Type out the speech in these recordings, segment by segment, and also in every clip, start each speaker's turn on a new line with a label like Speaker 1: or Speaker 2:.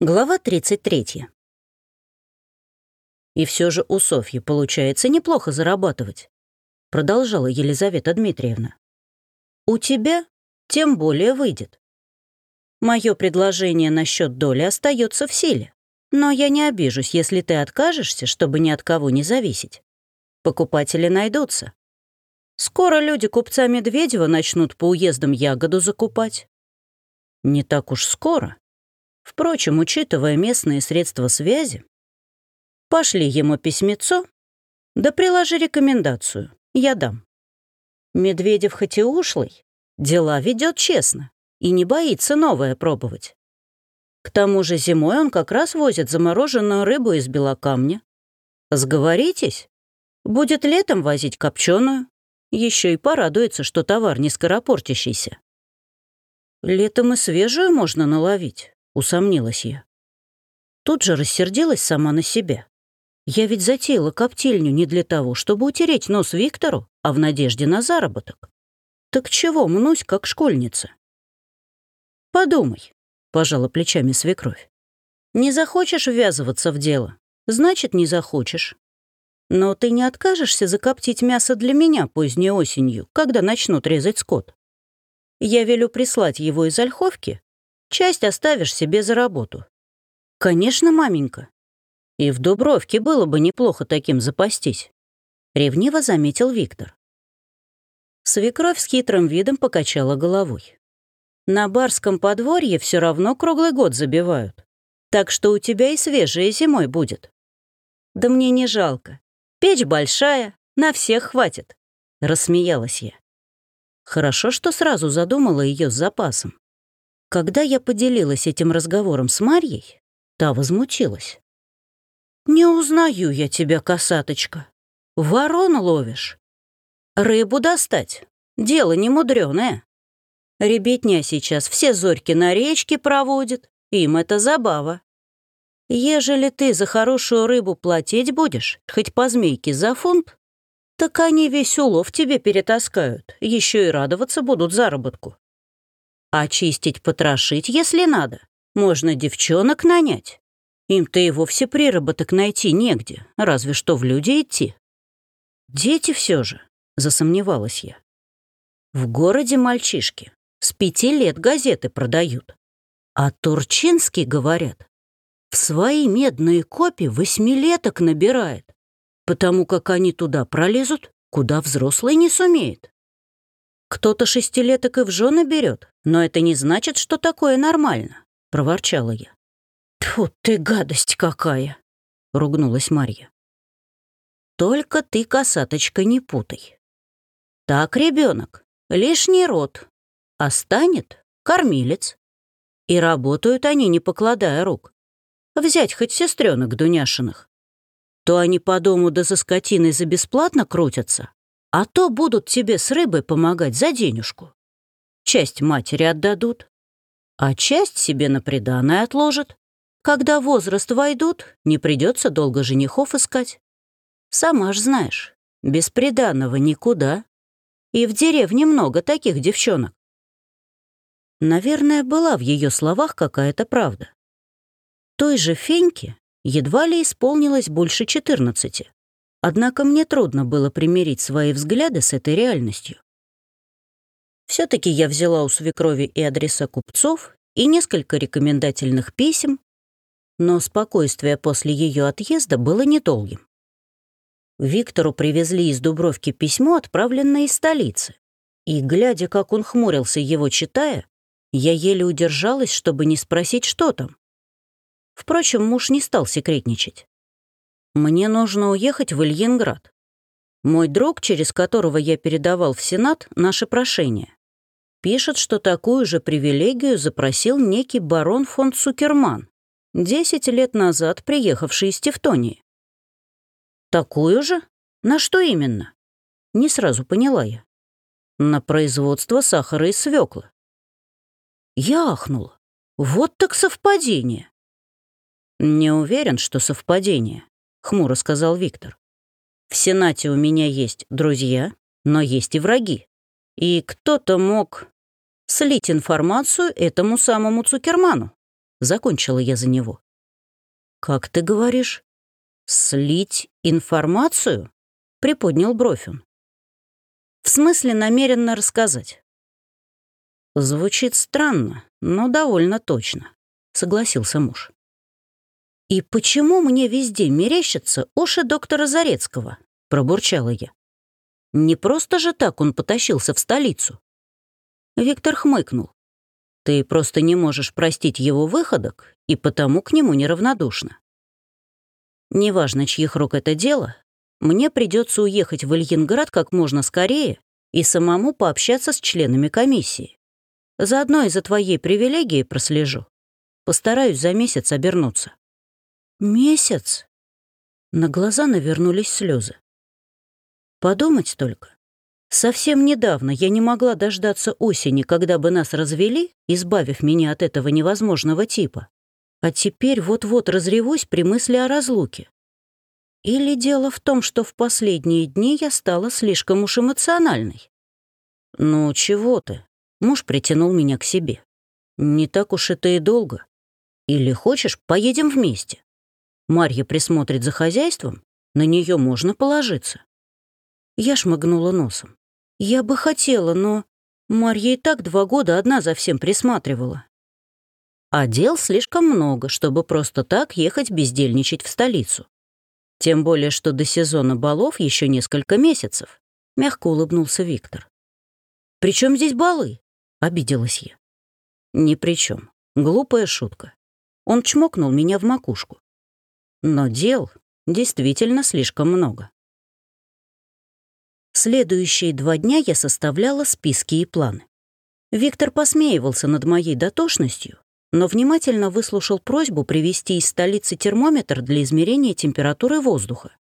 Speaker 1: Глава 33. «И все же у Софьи получается неплохо зарабатывать», продолжала Елизавета Дмитриевна. «У тебя тем более выйдет. Мое предложение насчет доли остается в силе, но я не обижусь, если ты откажешься, чтобы ни от кого не зависеть. Покупатели найдутся. Скоро люди купца Медведева начнут по уездам ягоду закупать. Не так уж скоро, Впрочем, учитывая местные средства связи, пошли ему письмецо, да приложи рекомендацию, я дам. Медведев хоть и ушлый, дела ведет честно и не боится новое пробовать. К тому же зимой он как раз возит замороженную рыбу из белокамня. Сговоритесь, будет летом возить копченую, еще и порадуется, что товар не скоропортящийся. Летом и свежую можно наловить усомнилась я. Тут же рассердилась сама на себя. Я ведь затеяла коптильню не для того, чтобы утереть нос Виктору, а в надежде на заработок. Так чего мнусь, как школьница? Подумай, пожала плечами свекровь. Не захочешь ввязываться в дело, значит, не захочешь. Но ты не откажешься закоптить мясо для меня поздней осенью, когда начнут резать скот. Я велю прислать его из Ольховки, Часть оставишь себе за работу. Конечно, маменька. И в Дубровке было бы неплохо таким запастись. Ревниво заметил Виктор. Свекровь с хитрым видом покачала головой. На барском подворье все равно круглый год забивают. Так что у тебя и свежее зимой будет. Да мне не жалко. Печь большая, на всех хватит. Рассмеялась я. Хорошо, что сразу задумала ее с запасом. Когда я поделилась этим разговором с Марьей, та возмутилась. «Не узнаю я тебя, косаточка. Ворон ловишь. Рыбу достать. Дело не мудреное. Ребятня сейчас все зорьки на речке проводят, им это забава. Ежели ты за хорошую рыбу платить будешь, хоть по змейке за фунт, так они весь улов тебе перетаскают, еще и радоваться будут заработку. Очистить, потрошить, если надо. Можно девчонок нанять. Им-то и вовсе приработок найти негде, разве что в люди идти. Дети все же, засомневалась я. В городе мальчишки с пяти лет газеты продают. А Турчинский, говорят, в свои медные копии восьмилеток набирает, потому как они туда пролезут, куда взрослый не сумеет. «Кто-то шестилеток и в жены берет, но это не значит, что такое нормально», — проворчала я. «Тьфу ты, гадость какая!» — ругнулась Марья. «Только ты, косаточка, не путай. Так, ребенок, лишний род, а станет кормилец. И работают они, не покладая рук. Взять хоть сестренок Дуняшиных. То они по дому да за скотиной за бесплатно крутятся, а то будут тебе с рыбой помогать за денежку. Часть матери отдадут, а часть себе на приданое отложат. Когда возраст войдут, не придется долго женихов искать. Сама ж знаешь, без приданного никуда. И в деревне много таких девчонок. Наверное, была в ее словах какая-то правда. Той же Феньке едва ли исполнилось больше четырнадцати. Однако мне трудно было примирить свои взгляды с этой реальностью. все таки я взяла у свекрови и адреса купцов, и несколько рекомендательных писем, но спокойствие после ее отъезда было недолгим. Виктору привезли из Дубровки письмо, отправленное из столицы, и, глядя, как он хмурился, его читая, я еле удержалась, чтобы не спросить, что там. Впрочем, муж не стал секретничать. Мне нужно уехать в Ильинград. Мой друг, через которого я передавал в Сенат наше прошение, пишет, что такую же привилегию запросил некий барон фон Цукерман, 10 лет назад приехавший из Тевтонии. Такую же? На что именно? Не сразу поняла я. На производство сахара и свеклы. Я ахнула. Вот так совпадение. Не уверен, что совпадение. — хмуро сказал Виктор. «В Сенате у меня есть друзья, но есть и враги. И кто-то мог слить информацию этому самому Цукерману. закончила я за него. «Как ты говоришь? Слить информацию?» — приподнял бровь он. «В смысле намеренно рассказать?» «Звучит странно, но довольно точно», — согласился муж. «И почему мне везде мерещатся уши доктора Зарецкого?» — пробурчала я. «Не просто же так он потащился в столицу». Виктор хмыкнул. «Ты просто не можешь простить его выходок, и потому к нему неравнодушна. Неважно, чьих рук это дело, мне придется уехать в Ильинград как можно скорее и самому пообщаться с членами комиссии. Заодно и за твоей привилегией прослежу. Постараюсь за месяц обернуться». «Месяц?» На глаза навернулись слезы. Подумать только. Совсем недавно я не могла дождаться осени, когда бы нас развели, избавив меня от этого невозможного типа. А теперь вот-вот разревусь при мысли о разлуке. Или дело в том, что в последние дни я стала слишком уж эмоциональной? «Ну, чего ты?» Муж притянул меня к себе. «Не так уж это и долго. Или хочешь, поедем вместе? Марья присмотрит за хозяйством, на нее можно положиться». Я шмыгнула носом. «Я бы хотела, но Марья и так два года одна за всем присматривала. А дел слишком много, чтобы просто так ехать бездельничать в столицу. Тем более, что до сезона балов еще несколько месяцев», — мягко улыбнулся Виктор. «При чем здесь балы?» — обиделась я. «Ни при чем. Глупая шутка. Он чмокнул меня в макушку. Но дел действительно слишком много. Следующие два дня я составляла списки и планы. Виктор посмеивался над моей дотошностью, но внимательно выслушал просьбу привезти из столицы термометр для измерения температуры воздуха,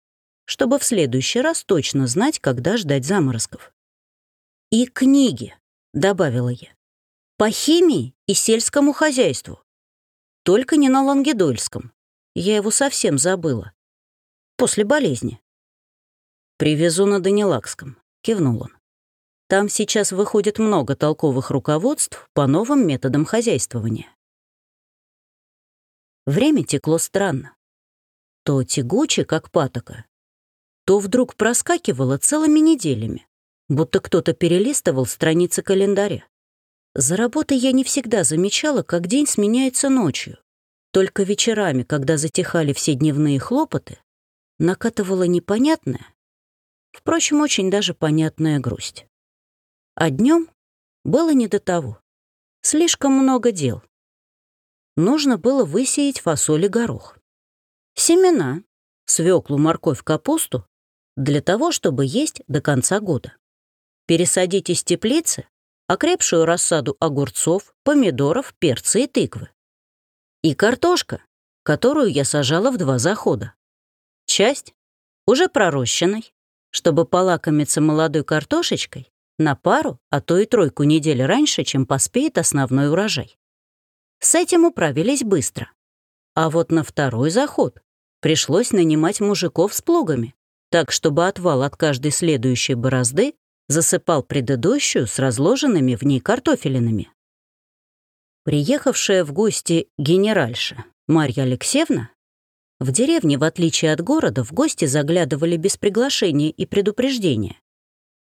Speaker 1: чтобы в следующий раз точно знать, когда ждать заморозков. «И книги», — добавила я, — «по химии и сельскому хозяйству. Только не на Лангедольском. Я его совсем забыла. После болезни. «Привезу на Данилакском», — кивнул он. «Там сейчас выходит много толковых руководств по новым методам хозяйствования». Время текло странно. То тягуче, как патока, то вдруг проскакивало целыми неделями, будто кто-то перелистывал страницы календаря. За работой я не всегда замечала, как день сменяется ночью. Только вечерами, когда затихали все дневные хлопоты, накатывала непонятная, Впрочем, очень даже понятная грусть. А днем было не до того. Слишком много дел. Нужно было высеять фасоль и горох. Семена, свеклу, морковь, капусту для того, чтобы есть до конца года. Пересадить из теплицы окрепшую рассаду огурцов, помидоров, перца и тыквы. И картошка, которую я сажала в два захода. Часть уже пророщенной, чтобы полакомиться молодой картошечкой на пару, а то и тройку недель раньше, чем поспеет основной урожай. С этим управились быстро. А вот на второй заход пришлось нанимать мужиков с плугами, так чтобы отвал от каждой следующей борозды засыпал предыдущую с разложенными в ней картофелинами. Приехавшая в гости генеральша Марья Алексеевна в деревне, в отличие от города, в гости заглядывали без приглашения и предупреждения.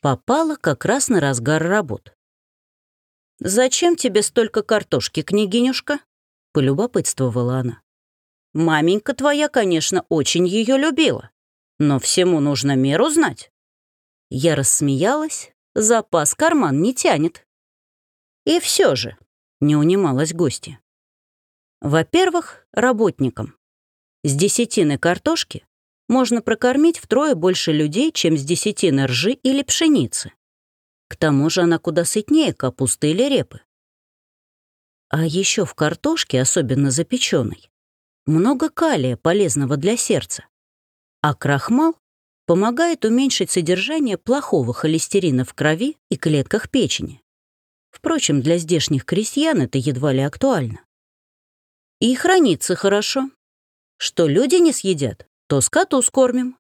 Speaker 1: Попала как раз на разгар работ. «Зачем тебе столько картошки, княгинюшка?» — полюбопытствовала она. «Маменька твоя, конечно, очень ее любила, но всему нужно меру знать». Я рассмеялась, запас карман не тянет. И все же не унималась гостья. Во-первых, работникам. С десятины картошки можно прокормить втрое больше людей, чем с десятины ржи или пшеницы. К тому же она куда сытнее капусты или репы. А еще в картошке, особенно запеченной, много калия, полезного для сердца. А крахмал помогает уменьшить содержание плохого холестерина в крови и клетках печени. Впрочем, для здешних крестьян это едва ли актуально. И хранится хорошо, что люди не съедят, то скоту скормим».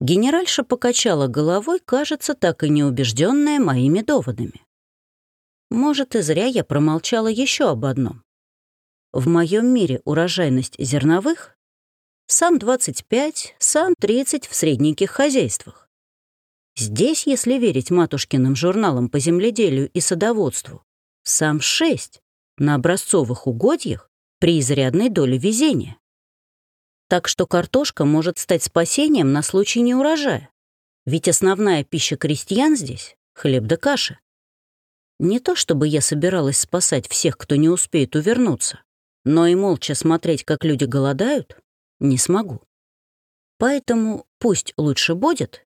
Speaker 1: Генеральша покачала головой, кажется, так и не убежденная моими доводами. Может, и зря я промолчала еще об одном. В моем мире урожайность зерновых сам 25, сам 30 в средненьких хозяйствах. Здесь, если верить матушкиным журналам по земледелию и садоводству, сам 6 на образцовых угодьях при изрядной доле везения. Так что картошка может стать спасением на случай неурожая. Ведь основная пища крестьян здесь — хлеб да каша. Не то чтобы я собиралась спасать всех, кто не успеет увернуться, но и молча смотреть, как люди голодают, не смогу. Поэтому пусть лучше будет,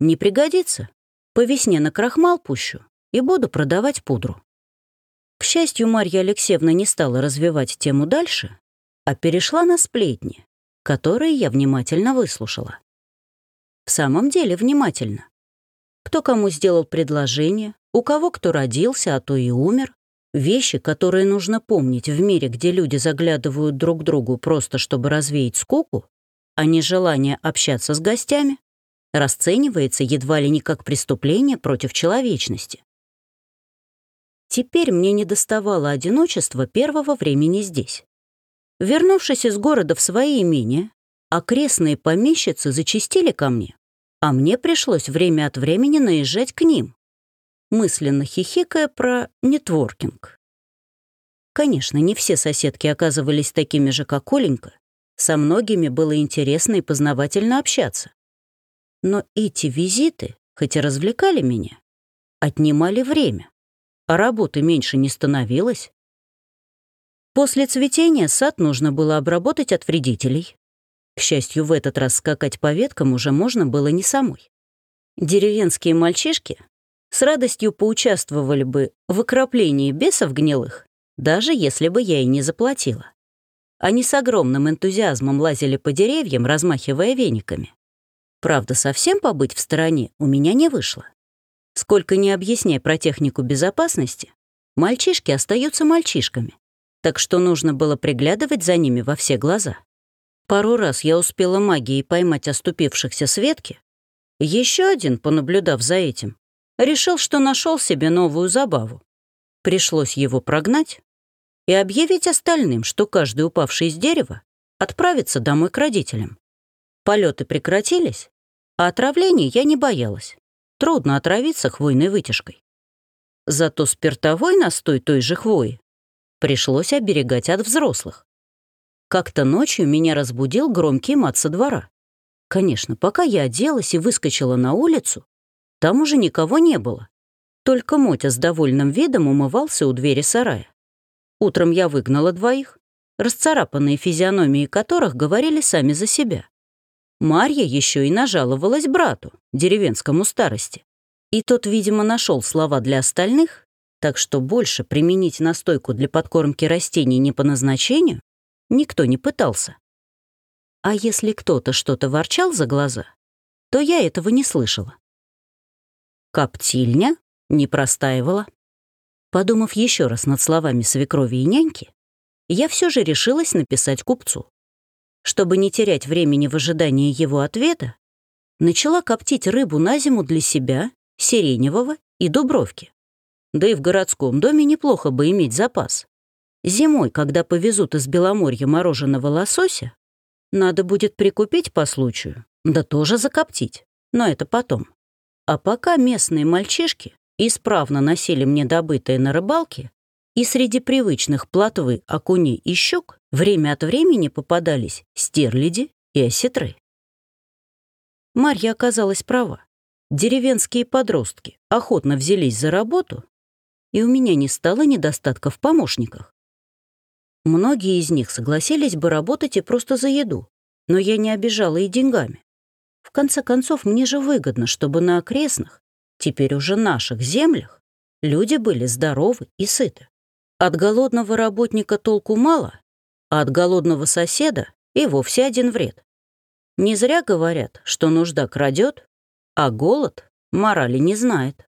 Speaker 1: не пригодится. По весне на крахмал пущу и буду продавать пудру. К счастью, Марья Алексеевна не стала развивать тему дальше, а перешла на сплетни, которые я внимательно выслушала. В самом деле внимательно. Кто кому сделал предложение, у кого кто родился, а то и умер. Вещи, которые нужно помнить в мире, где люди заглядывают друг другу просто чтобы развеять скуку, а не желание общаться с гостями, расценивается едва ли не как преступление против человечности. Теперь мне не доставало одиночества первого времени здесь. Вернувшись из города в свои имения, окрестные помещицы зачистили ко мне, а мне пришлось время от времени наезжать к ним, мысленно хихикая про нетворкинг. Конечно, не все соседки оказывались такими же, как Оленька. Со многими было интересно и познавательно общаться. Но эти визиты, хоть и развлекали меня, отнимали время, а работы меньше не становилось. После цветения сад нужно было обработать от вредителей. К счастью, в этот раз скакать по веткам уже можно было не самой. Деревенские мальчишки с радостью поучаствовали бы в окроплении бесов гнилых, даже если бы я и не заплатила. Они с огромным энтузиазмом лазили по деревьям, размахивая вениками. Правда, совсем побыть в стороне у меня не вышло. Сколько ни объясняй про технику безопасности, мальчишки остаются мальчишками, так что нужно было приглядывать за ними во все глаза. Пару раз я успела магией поймать оступившихся с ветки. Еще один, понаблюдав за этим, решил, что нашел себе новую забаву. Пришлось его прогнать и объявить остальным, что каждый упавший из дерева отправится домой к родителям. Полеты прекратились, а отравлений я не боялась. Трудно отравиться хвойной вытяжкой. Зато спиртовой настой той же хвои пришлось оберегать от взрослых. Как-то ночью меня разбудил громкий мат со двора. Конечно, пока я оделась и выскочила на улицу, там уже никого не было. Только Мотя с довольным видом умывался у двери сарая. Утром я выгнала двоих, расцарапанные физиономии которых говорили сами за себя. Марья еще и нажаловалась брату, деревенскому старости. И тот, видимо, нашел слова для остальных, так что больше применить настойку для подкормки растений не по назначению никто не пытался. А если кто-то что-то ворчал за глаза, то я этого не слышала. Коптильня не простаивала. Подумав еще раз над словами свекрови и няньки, я все же решилась написать купцу. Чтобы не терять времени в ожидании его ответа, начала коптить рыбу на зиму для себя, Сиреневого и Дубровки. Да и в городском доме неплохо бы иметь запас. Зимой, когда повезут из Беломорья мороженого лосося, надо будет прикупить по случаю, да тоже закоптить, но это потом. А пока местные мальчишки исправно носили мне добытые на рыбалке, и среди привычных плотвы, окуней и щук время от времени попадались стерляди и осетры. Марья оказалась права. Деревенские подростки охотно взялись за работу, и у меня не стало недостатка в помощниках. Многие из них согласились бы работать и просто за еду, но я не обижала и деньгами. В конце концов, мне же выгодно, чтобы на окрестных, теперь уже наших землях, люди были здоровы и сыты. От голодного работника толку мало, а от голодного соседа и вовсе один вред. Не зря говорят, что нужда крадет, а голод морали не знает.